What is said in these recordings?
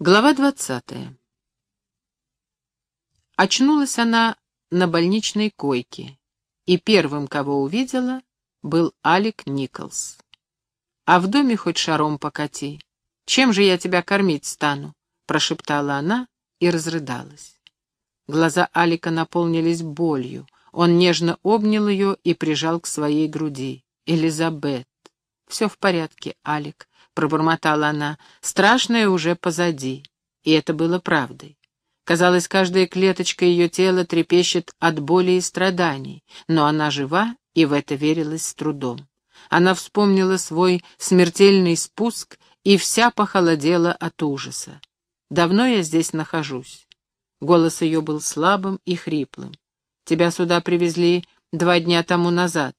Глава двадцатая. Очнулась она на больничной койке, и первым, кого увидела, был Алик Николс. «А в доме хоть шаром покати. Чем же я тебя кормить стану?» — прошептала она и разрыдалась. Глаза Алика наполнились болью. Он нежно обнял ее и прижал к своей груди. «Элизабет». «Все в порядке, Алик», — пробормотала она. «Страшное уже позади». И это было правдой. Казалось, каждая клеточка ее тела трепещет от боли и страданий, но она жива, и в это верилось с трудом. Она вспомнила свой смертельный спуск и вся похолодела от ужаса. «Давно я здесь нахожусь?» Голос ее был слабым и хриплым. «Тебя сюда привезли два дня тому назад.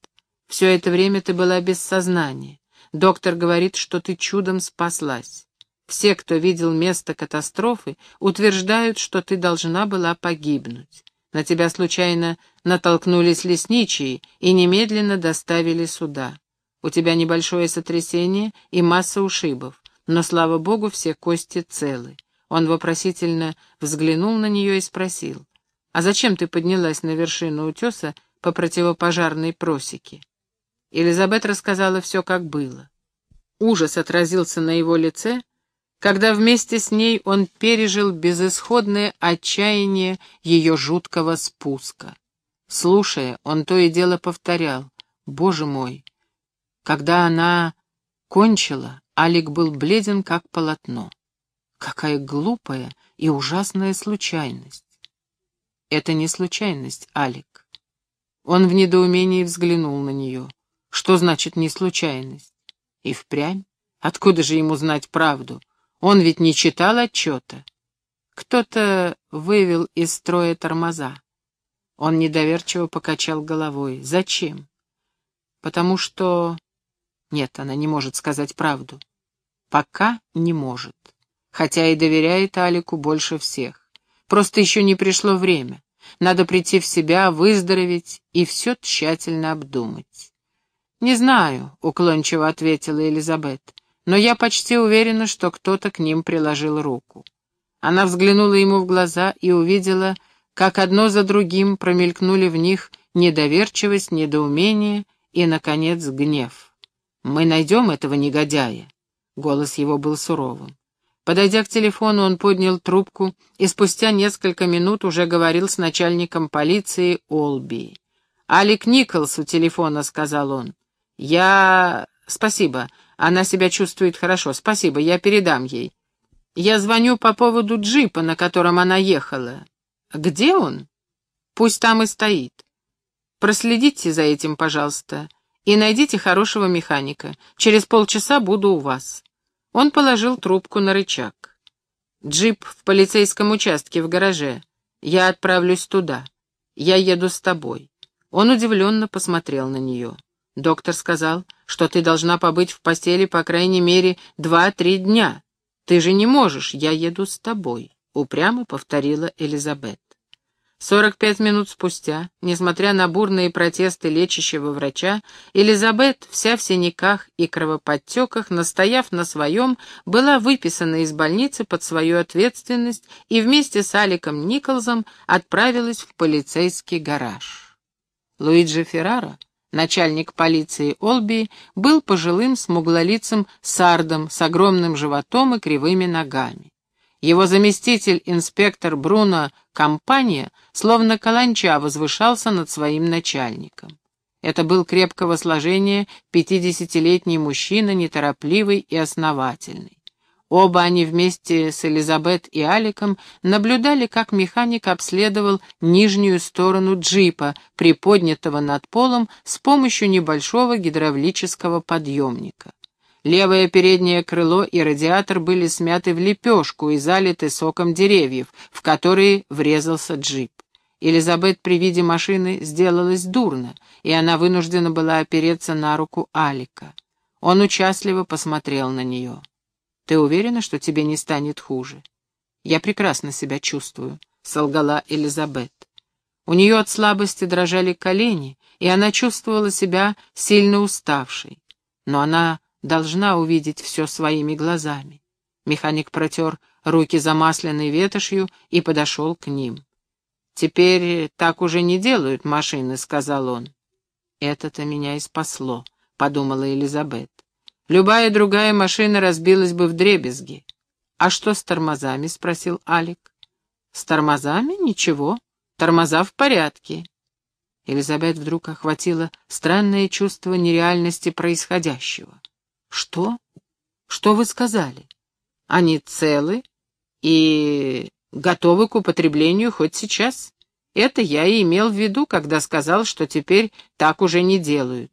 Все это время ты была без сознания. Доктор говорит, что ты чудом спаслась. Все, кто видел место катастрофы, утверждают, что ты должна была погибнуть. На тебя случайно натолкнулись лесничие и немедленно доставили сюда. У тебя небольшое сотрясение и масса ушибов, но, слава богу, все кости целы. Он вопросительно взглянул на нее и спросил, «А зачем ты поднялась на вершину утеса по противопожарной просеке?» Елизабет рассказала все, как было. Ужас отразился на его лице, когда вместе с ней он пережил безысходное отчаяние ее жуткого спуска. Слушая, он то и дело повторял, «Боже мой!» Когда она кончила, Алик был бледен, как полотно. Какая глупая и ужасная случайность. Это не случайность, Алик. Он в недоумении взглянул на нее. Что значит не случайность? И впрямь? Откуда же ему знать правду? Он ведь не читал отчета. Кто-то вывел из строя тормоза. Он недоверчиво покачал головой. Зачем? Потому что... Нет, она не может сказать правду. Пока не может. Хотя и доверяет Алику больше всех. Просто еще не пришло время. Надо прийти в себя, выздороветь и все тщательно обдумать. «Не знаю», — уклончиво ответила Элизабет, «но я почти уверена, что кто-то к ним приложил руку». Она взглянула ему в глаза и увидела, как одно за другим промелькнули в них недоверчивость, недоумение и, наконец, гнев. «Мы найдем этого негодяя», — голос его был суровым. Подойдя к телефону, он поднял трубку и спустя несколько минут уже говорил с начальником полиции Олби. «Алик Николс у телефона», — сказал он. «Я... Спасибо. Она себя чувствует хорошо. Спасибо, я передам ей. Я звоню по поводу джипа, на котором она ехала. Где он? Пусть там и стоит. Проследите за этим, пожалуйста, и найдите хорошего механика. Через полчаса буду у вас». Он положил трубку на рычаг. «Джип в полицейском участке в гараже. Я отправлюсь туда. Я еду с тобой». Он удивленно посмотрел на нее. Доктор сказал, что ты должна побыть в постели по крайней мере два-три дня. Ты же не можешь, я еду с тобой», — упрямо повторила Элизабет. Сорок пять минут спустя, несмотря на бурные протесты лечащего врача, Элизабет, вся в синяках и кровоподтеках, настояв на своем, была выписана из больницы под свою ответственность и вместе с Аликом Николзом отправилась в полицейский гараж. Луиджи Феррара Начальник полиции Олби был пожилым смуглолицым сардом с огромным животом и кривыми ногами. Его заместитель, инспектор Бруно Компания, словно каланча возвышался над своим начальником. Это был крепкого сложения пятидесятилетний мужчина, неторопливый и основательный. Оба они вместе с Элизабет и Аликом наблюдали, как механик обследовал нижнюю сторону джипа, приподнятого над полом с помощью небольшого гидравлического подъемника. Левое переднее крыло и радиатор были смяты в лепешку и залиты соком деревьев, в которые врезался джип. Элизабет при виде машины сделалась дурно, и она вынуждена была опереться на руку Алика. Он участливо посмотрел на нее. Ты уверена, что тебе не станет хуже? Я прекрасно себя чувствую, солгала Элизабет. У нее от слабости дрожали колени, и она чувствовала себя сильно уставшей. Но она должна увидеть все своими глазами. Механик протер руки замасленной ветошью и подошел к ним. «Теперь так уже не делают машины», — сказал он. «Это-то меня и спасло», — подумала Элизабет. «Любая другая машина разбилась бы в дребезги». «А что с тормозами?» — спросил Алик. «С тормозами? Ничего. Тормоза в порядке». Элизабет вдруг охватила странное чувство нереальности происходящего. «Что? Что вы сказали? Они целы и готовы к употреблению хоть сейчас. Это я и имел в виду, когда сказал, что теперь так уже не делают.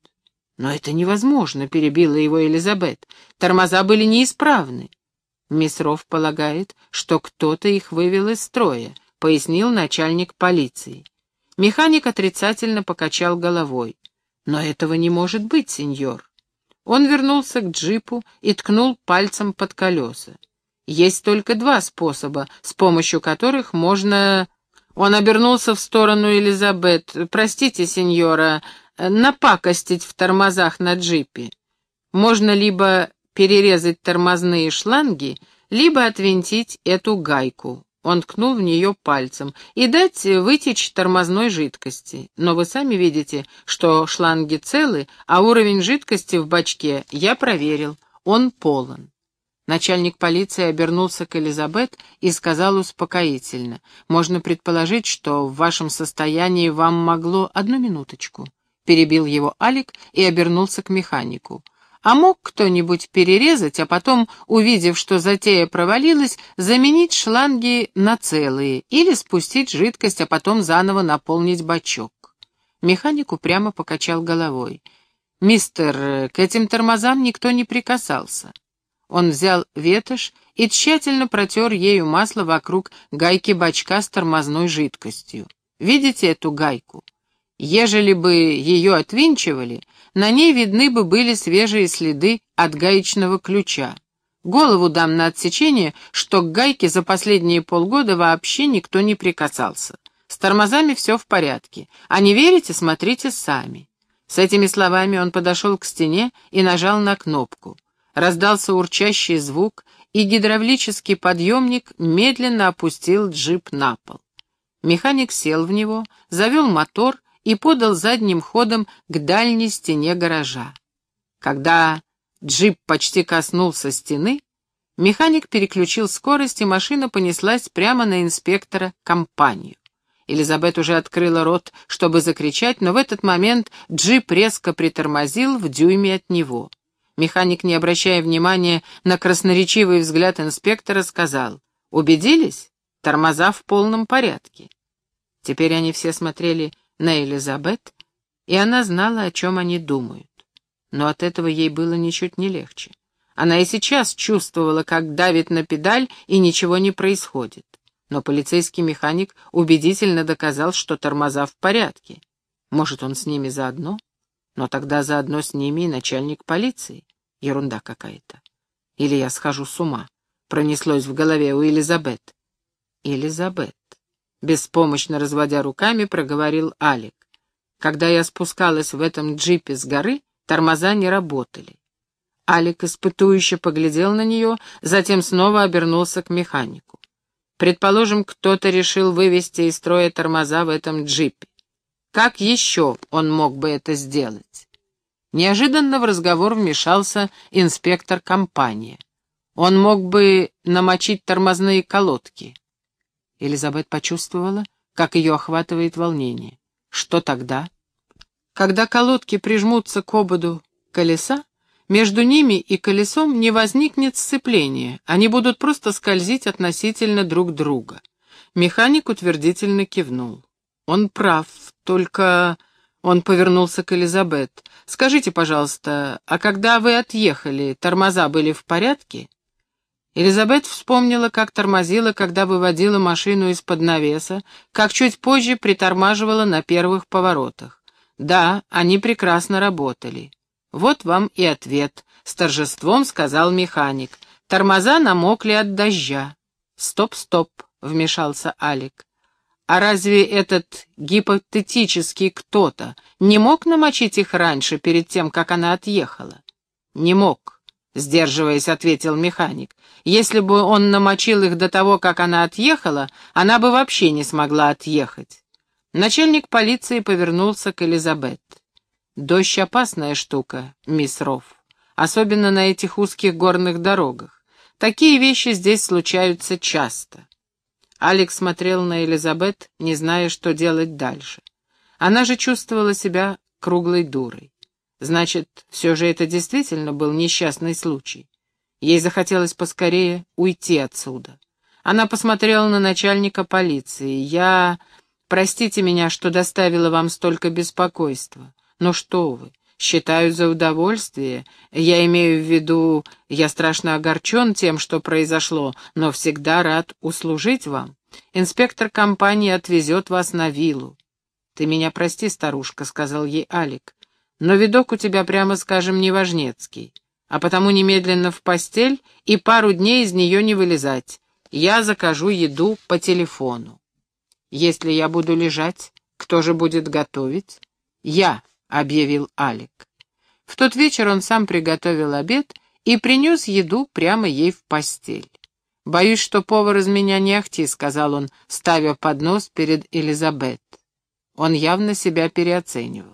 Но это невозможно, перебила его Элизабет. Тормоза были неисправны. Мисс Ров полагает, что кто-то их вывел из строя, пояснил начальник полиции. Механик отрицательно покачал головой. Но этого не может быть, сеньор. Он вернулся к джипу и ткнул пальцем под колеса. Есть только два способа, с помощью которых можно... Он обернулся в сторону Элизабет. «Простите, сеньора, напакостить в тормозах на джипе. Можно либо перерезать тормозные шланги, либо отвинтить эту гайку. Он ткнул в нее пальцем. «И дать вытечь тормозной жидкости. Но вы сами видите, что шланги целы, а уровень жидкости в бачке я проверил. Он полон». Начальник полиции обернулся к Элизабет и сказал успокоительно. «Можно предположить, что в вашем состоянии вам могло... Одну минуточку». Перебил его Алик и обернулся к механику. А мог кто-нибудь перерезать, а потом, увидев, что затея провалилась, заменить шланги на целые или спустить жидкость, а потом заново наполнить бачок? Механик упрямо покачал головой. «Мистер, к этим тормозам никто не прикасался». Он взял ветошь и тщательно протер ею масло вокруг гайки бачка с тормозной жидкостью. Видите эту гайку? Ежели бы ее отвинчивали, на ней видны бы были свежие следы от гаечного ключа. Голову дам на отсечение, что к гайке за последние полгода вообще никто не прикасался. С тормозами все в порядке. А не верите, смотрите сами. С этими словами он подошел к стене и нажал на кнопку. Раздался урчащий звук, и гидравлический подъемник медленно опустил джип на пол. Механик сел в него, завел мотор и подал задним ходом к дальней стене гаража. Когда джип почти коснулся стены, механик переключил скорость, и машина понеслась прямо на инспектора компанию. Элизабет уже открыла рот, чтобы закричать, но в этот момент джип резко притормозил в дюйме от него. Механик, не обращая внимания на красноречивый взгляд инспектора, сказал, «Убедились? Тормоза в полном порядке». Теперь они все смотрели на Элизабет, и она знала, о чем они думают. Но от этого ей было ничуть не легче. Она и сейчас чувствовала, как давит на педаль, и ничего не происходит. Но полицейский механик убедительно доказал, что тормоза в порядке. Может, он с ними заодно? Но тогда заодно с ними и начальник полиции. Ерунда какая-то. Или я схожу с ума. Пронеслось в голове у Элизабет. Элизабет беспомощно разводя руками, проговорил Алик. Когда я спускалась в этом джипе с горы, тормоза не работали. Алик испытующе поглядел на нее, затем снова обернулся к механику. Предположим, кто-то решил вывести из строя тормоза в этом джипе. Как еще он мог бы это сделать? Неожиданно в разговор вмешался инспектор компании. Он мог бы намочить тормозные колодки. Элизабет почувствовала, как ее охватывает волнение. Что тогда? Когда колодки прижмутся к ободу колеса, между ними и колесом не возникнет сцепления, они будут просто скользить относительно друг друга. Механик утвердительно кивнул. Он прав, только... Он повернулся к Элизабет. «Скажите, пожалуйста, а когда вы отъехали, тормоза были в порядке?» Элизабет вспомнила, как тормозила, когда выводила машину из-под навеса, как чуть позже притормаживала на первых поворотах. Да, они прекрасно работали. Вот вам и ответ, с торжеством сказал механик. Тормоза намокли от дождя. Стоп, стоп, вмешался Алик. А разве этот гипотетический кто-то не мог намочить их раньше, перед тем, как она отъехала? Не мог, — сдерживаясь, ответил механик. «Если бы он намочил их до того, как она отъехала, она бы вообще не смогла отъехать». Начальник полиции повернулся к Элизабет. «Дождь — опасная штука, мисс Рофф, особенно на этих узких горных дорогах. Такие вещи здесь случаются часто». Алекс смотрел на Элизабет, не зная, что делать дальше. Она же чувствовала себя круглой дурой. Значит, все же это действительно был несчастный случай. Ей захотелось поскорее уйти отсюда. Она посмотрела на начальника полиции. «Я... Простите меня, что доставила вам столько беспокойства. Но что вы, считаю за удовольствие. Я имею в виду, я страшно огорчен тем, что произошло, но всегда рад услужить вам. Инспектор компании отвезет вас на виллу. «Ты меня прости, старушка», — сказал ей Алик. Но видок у тебя, прямо скажем, неважнецкий. А потому немедленно в постель и пару дней из нее не вылезать. Я закажу еду по телефону. Если я буду лежать, кто же будет готовить? Я, — объявил Алик. В тот вечер он сам приготовил обед и принес еду прямо ей в постель. «Боюсь, что повар из меня не ахти», — сказал он, ставя поднос перед Элизабет. Он явно себя переоценивал.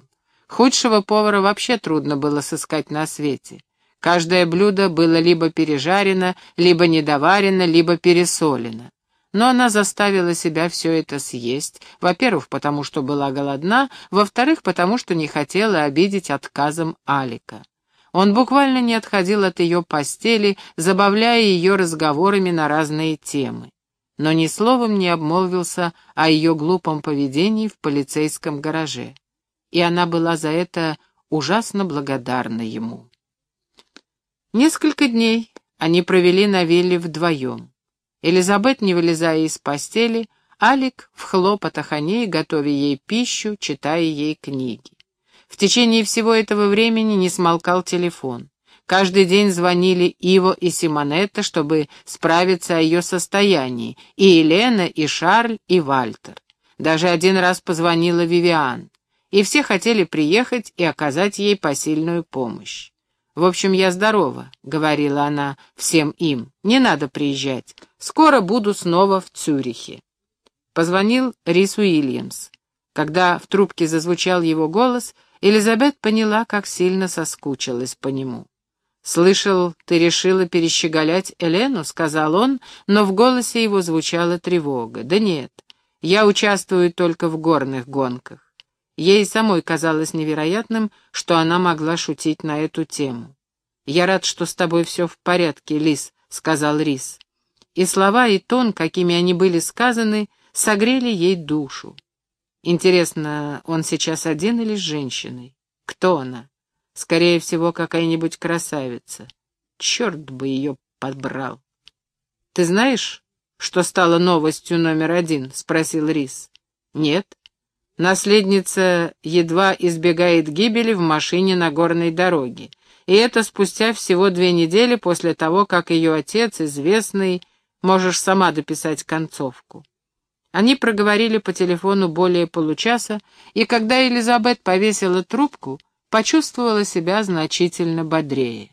Худшего повара вообще трудно было сыскать на свете. Каждое блюдо было либо пережарено, либо недоварено, либо пересолено. Но она заставила себя все это съесть, во-первых, потому что была голодна, во-вторых, потому что не хотела обидеть отказом Алика. Он буквально не отходил от ее постели, забавляя ее разговорами на разные темы. Но ни словом не обмолвился о ее глупом поведении в полицейском гараже и она была за это ужасно благодарна ему. Несколько дней они провели на вилле вдвоем. Элизабет, не вылезая из постели, Алик в хлопотах о ней, готовя ей пищу, читая ей книги. В течение всего этого времени не смолкал телефон. Каждый день звонили Иво и Симонетта, чтобы справиться о ее состоянии, и Елена, и Шарль, и Вальтер. Даже один раз позвонила Вивиан и все хотели приехать и оказать ей посильную помощь. «В общем, я здорова», — говорила она всем им. «Не надо приезжать. Скоро буду снова в Цюрихе». Позвонил Рис Уильямс. Когда в трубке зазвучал его голос, Элизабет поняла, как сильно соскучилась по нему. «Слышал, ты решила перещеголять Элену?» — сказал он, но в голосе его звучала тревога. «Да нет, я участвую только в горных гонках. Ей самой казалось невероятным, что она могла шутить на эту тему. «Я рад, что с тобой все в порядке, Лис», — сказал Рис. И слова, и тон, какими они были сказаны, согрели ей душу. Интересно, он сейчас один или с женщиной? Кто она? Скорее всего, какая-нибудь красавица. Черт бы ее подбрал. «Ты знаешь, что стало новостью номер один?» — спросил Рис. «Нет. Наследница едва избегает гибели в машине на горной дороге. И это спустя всего две недели после того, как ее отец, известный, можешь сама дописать концовку. Они проговорили по телефону более получаса, и когда Элизабет повесила трубку, почувствовала себя значительно бодрее.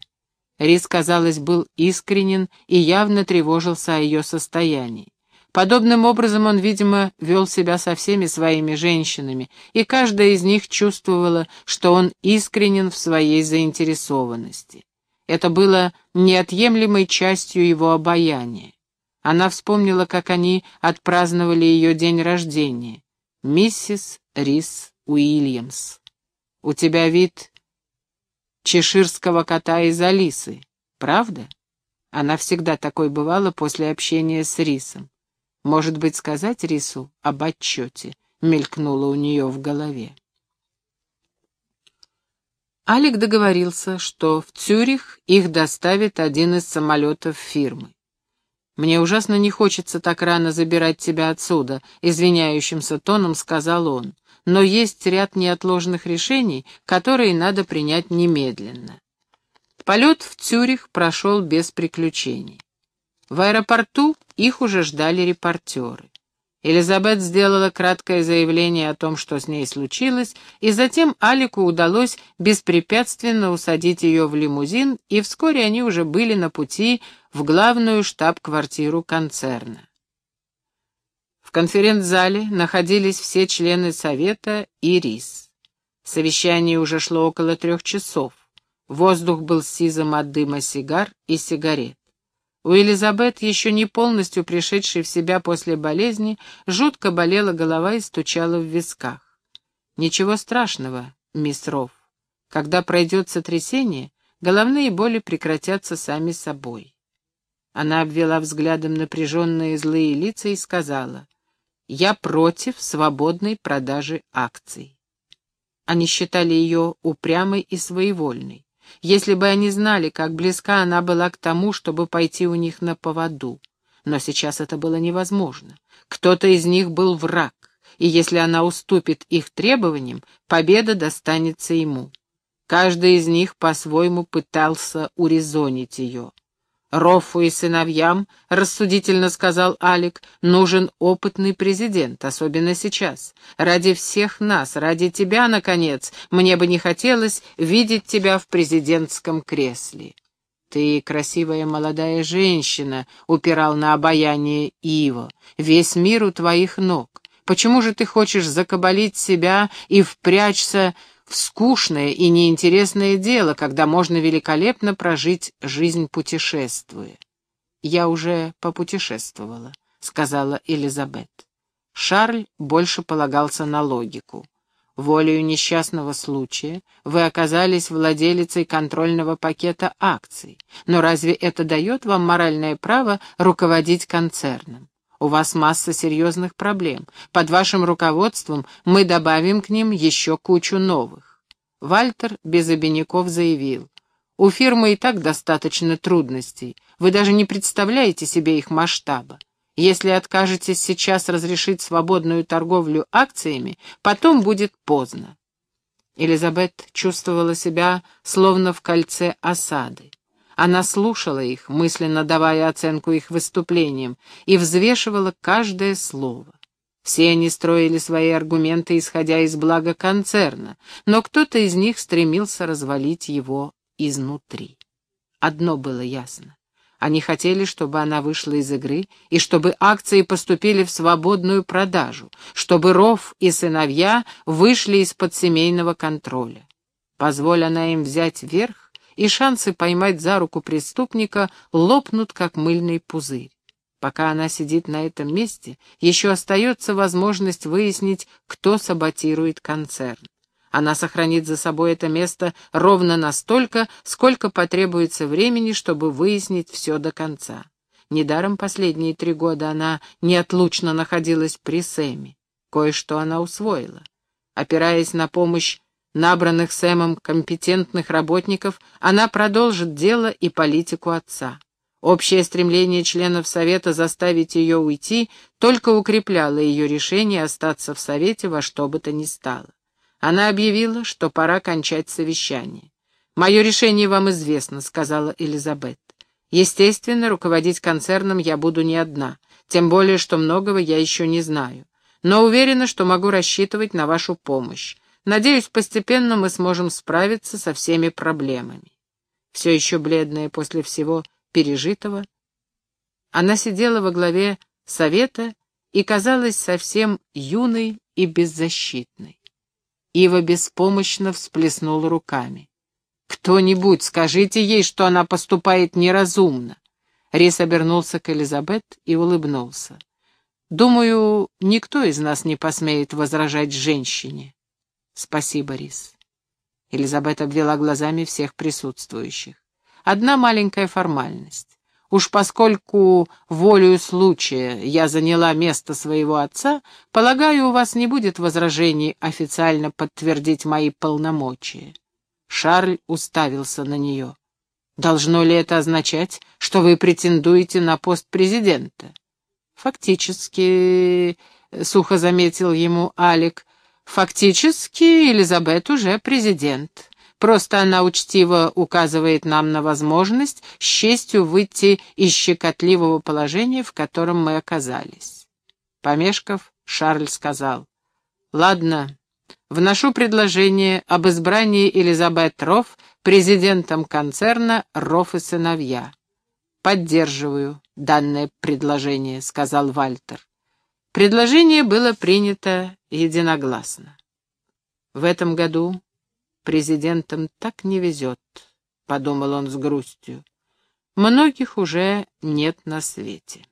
Рис, казалось, был искренен и явно тревожился о ее состоянии. Подобным образом он, видимо, вел себя со всеми своими женщинами, и каждая из них чувствовала, что он искренен в своей заинтересованности. Это было неотъемлемой частью его обаяния. Она вспомнила, как они отпраздновали ее день рождения. «Миссис Рис Уильямс, у тебя вид чеширского кота из Алисы, правда?» Она всегда такой бывала после общения с Рисом. Может быть, сказать Рису об отчете? Мелькнуло у нее в голове. Алик договорился, что в Цюрих их доставит один из самолетов фирмы. «Мне ужасно не хочется так рано забирать тебя отсюда», — извиняющимся тоном сказал он. «Но есть ряд неотложных решений, которые надо принять немедленно». Полет в Цюрих прошел без приключений. В аэропорту их уже ждали репортеры. Элизабет сделала краткое заявление о том, что с ней случилось, и затем Алику удалось беспрепятственно усадить ее в лимузин, и вскоре они уже были на пути в главную штаб-квартиру концерна. В конференц-зале находились все члены совета и РИС. Совещание уже шло около трех часов. Воздух был сизым от дыма сигар и сигарет. У Элизабет, еще не полностью пришедшей в себя после болезни, жутко болела голова и стучала в висках. «Ничего страшного, мисс Ров. Когда пройдет сотрясение, головные боли прекратятся сами собой». Она обвела взглядом напряженные злые лица и сказала, «Я против свободной продажи акций». Они считали ее упрямой и своевольной. Если бы они знали, как близка она была к тому, чтобы пойти у них на поводу. Но сейчас это было невозможно. Кто-то из них был враг, и если она уступит их требованиям, победа достанется ему. Каждый из них по-своему пытался урезонить ее. Роффу и сыновьям, — рассудительно сказал Алик, — нужен опытный президент, особенно сейчас. Ради всех нас, ради тебя, наконец, мне бы не хотелось видеть тебя в президентском кресле. «Ты красивая молодая женщина», — упирал на обаяние Иво. «Весь мир у твоих ног. Почему же ты хочешь закабалить себя и впрячься в скучное и неинтересное дело, когда можно великолепно прожить жизнь путешествуя. «Я уже попутешествовала», — сказала Элизабет. Шарль больше полагался на логику. Волею несчастного случая вы оказались владелицей контрольного пакета акций, но разве это дает вам моральное право руководить концерном? У вас масса серьезных проблем. Под вашим руководством мы добавим к ним еще кучу новых. Вальтер без обиняков заявил. У фирмы и так достаточно трудностей. Вы даже не представляете себе их масштаба. Если откажетесь сейчас разрешить свободную торговлю акциями, потом будет поздно. Элизабет чувствовала себя словно в кольце осады. Она слушала их, мысленно давая оценку их выступлениям, и взвешивала каждое слово. Все они строили свои аргументы, исходя из блага концерна, но кто-то из них стремился развалить его изнутри. Одно было ясно. Они хотели, чтобы она вышла из игры, и чтобы акции поступили в свободную продажу, чтобы Ров и сыновья вышли из-под семейного контроля. Позволь она им взять верх, и шансы поймать за руку преступника лопнут, как мыльный пузырь. Пока она сидит на этом месте, еще остается возможность выяснить, кто саботирует концерн. Она сохранит за собой это место ровно настолько, сколько потребуется времени, чтобы выяснить все до конца. Недаром последние три года она неотлучно находилась при Сэме. Кое-что она усвоила. Опираясь на помощь набранных Сэмом компетентных работников, она продолжит дело и политику отца. Общее стремление членов Совета заставить ее уйти только укрепляло ее решение остаться в Совете во что бы то ни стало. Она объявила, что пора кончать совещание. «Мое решение вам известно», — сказала Элизабет. «Естественно, руководить концерном я буду не одна, тем более, что многого я еще не знаю. Но уверена, что могу рассчитывать на вашу помощь. Надеюсь, постепенно мы сможем справиться со всеми проблемами. Все еще бледная после всего пережитого, она сидела во главе совета и казалась совсем юной и беззащитной. Ива беспомощно всплеснул руками. «Кто-нибудь, скажите ей, что она поступает неразумно!» Рис обернулся к Элизабет и улыбнулся. «Думаю, никто из нас не посмеет возражать женщине. «Спасибо, Рис». Элизабет обвела глазами всех присутствующих. «Одна маленькая формальность. Уж поскольку волею случая я заняла место своего отца, полагаю, у вас не будет возражений официально подтвердить мои полномочия». Шарль уставился на нее. «Должно ли это означать, что вы претендуете на пост президента?» «Фактически», — сухо заметил ему Алик, Фактически Елизабет уже президент. Просто она учтиво указывает нам на возможность с честью выйти из щекотливого положения, в котором мы оказались. Помешков, Шарль сказал, «Ладно, вношу предложение об избрании Элизабет Рофф президентом концерна «Рофф и сыновья». «Поддерживаю данное предложение», — сказал Вальтер. Предложение было принято единогласно. В этом году президентам так не везет, — подумал он с грустью. Многих уже нет на свете.